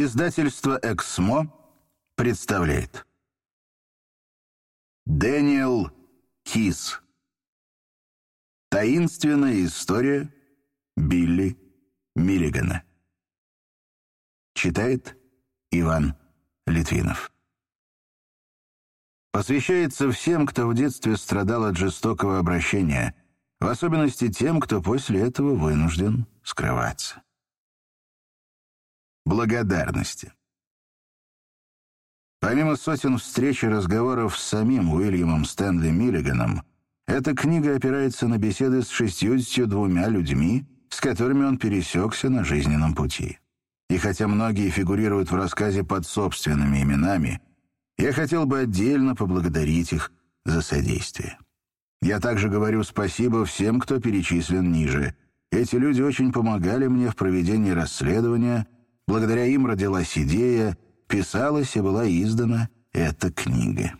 Издательство «Эксмо» представляет. Дэниел Кис. Таинственная история Билли Миллигана. Читает Иван Литвинов. Посвящается всем, кто в детстве страдал от жестокого обращения, в особенности тем, кто после этого вынужден скрываться благодарности. Помимо сотен встреч и разговоров с самим Уильямом Стэнли Миллиганом, эта книга опирается на беседы с шестьюдесятью двумя людьми, с которыми он пересекся на жизненном пути. И хотя многие фигурируют в рассказе под собственными именами, я хотел бы отдельно поблагодарить их за содействие. Я также говорю спасибо всем, кто перечислен ниже. Эти люди очень помогали мне в проведении расследования — Благодаря им родилась идея, писалась и была издана эта книга.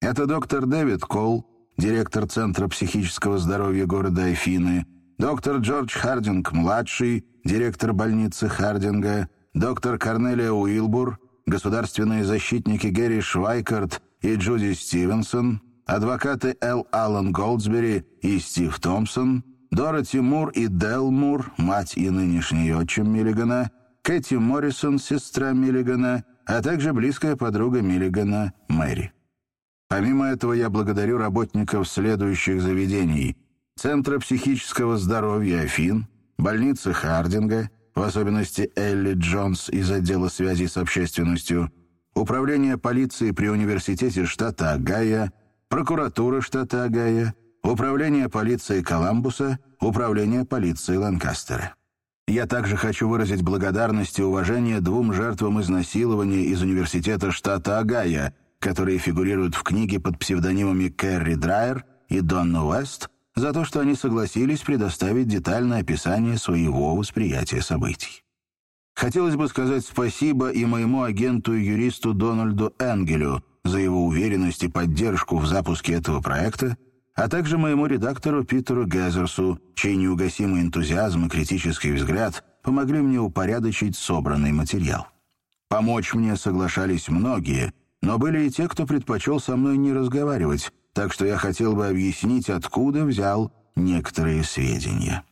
Это доктор Дэвид Кол, директор Центра психического здоровья города Афины, доктор Джордж Хардинг-младший, директор больницы Хардинга, доктор Корнелия Уилбур, государственные защитники Гэри Швайкарт и Джуди Стивенсон, адвокаты Эл Аллен Голдсбери и Стив Томпсон, Дороти Мур и Дел Мур, мать и нынешний отчим Миллигана, Кэти Моррисон, сестра Миллигана, а также близкая подруга Миллигана Мэри. Помимо этого я благодарю работников следующих заведений. Центра психического здоровья Афин, больницы Хардинга, в особенности Элли Джонс из отдела связи с общественностью, Управление полиции при университете штата Огайо, прокуратура штата Огайо, Управление полиции Коламбуса, Управление полиции Ланкастера. Я также хочу выразить благодарность и уважение двум жертвам изнасилования из университета штата Огайо, которые фигурируют в книге под псевдонимами Кэрри Драйер и Донна Уэст, за то, что они согласились предоставить детальное описание своего восприятия событий. Хотелось бы сказать спасибо и моему агенту и юристу Дональду Энгелю за его уверенность и поддержку в запуске этого проекта а также моему редактору Питеру Гезерсу, чей неугасимый энтузиазм и критический взгляд помогли мне упорядочить собранный материал. Помочь мне соглашались многие, но были и те, кто предпочел со мной не разговаривать, так что я хотел бы объяснить, откуда взял некоторые сведения.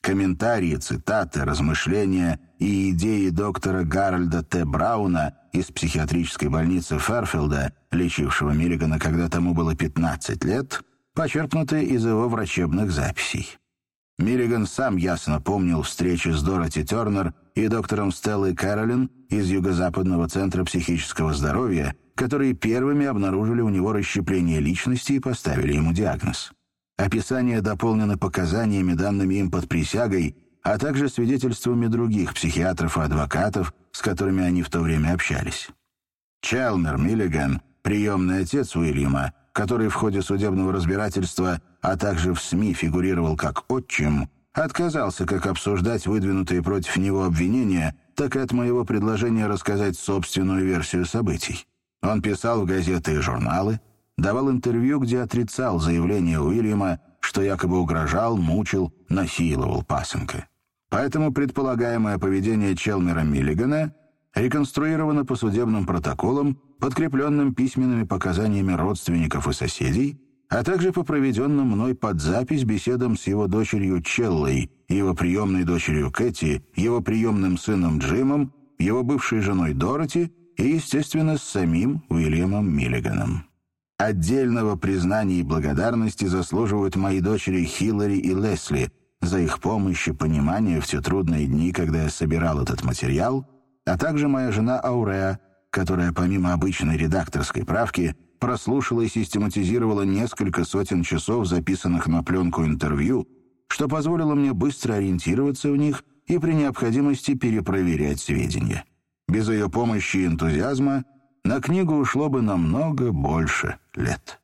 Комментарии, цитаты, размышления и идеи доктора Гарольда Т. Брауна из психиатрической больницы Ферфилда, лечившего Миллигана, когда тому было 15 лет — почерпнутые из его врачебных записей. Миллиган сам ясно помнил встречи с Дороти Тернер и доктором Стеллой Кэролин из Юго-Западного центра психического здоровья, которые первыми обнаружили у него расщепление личности и поставили ему диагноз. Описание дополнено показаниями, данными им под присягой, а также свидетельствами других психиатров и адвокатов, с которыми они в то время общались. Челмер Миллиган, приемный отец Уильяма, который в ходе судебного разбирательства, а также в СМИ фигурировал как отчим, отказался как обсуждать выдвинутые против него обвинения, так и от моего предложения рассказать собственную версию событий. Он писал в газеты и журналы, давал интервью, где отрицал заявление Уильяма, что якобы угрожал, мучил, насиловал пасынка. Поэтому предполагаемое поведение Челмера Миллигана реконструировано по судебным протоколам подкрепленным письменными показаниями родственников и соседей, а также по проведенным мной под запись беседам с его дочерью Челлой, его приемной дочерью Кэти, его приемным сыном Джимом, его бывшей женой Дороти и, естественно, с самим Уильямом Миллиганом. Отдельного признания и благодарности заслуживают мои дочери Хиллари и Лесли за их помощь и понимание в те трудные дни, когда я собирал этот материал, а также моя жена Ауреа, которая помимо обычной редакторской правки прослушала и систематизировала несколько сотен часов записанных на пленку интервью, что позволило мне быстро ориентироваться в них и при необходимости перепроверять сведения. Без ее помощи и энтузиазма на книгу ушло бы намного больше лет.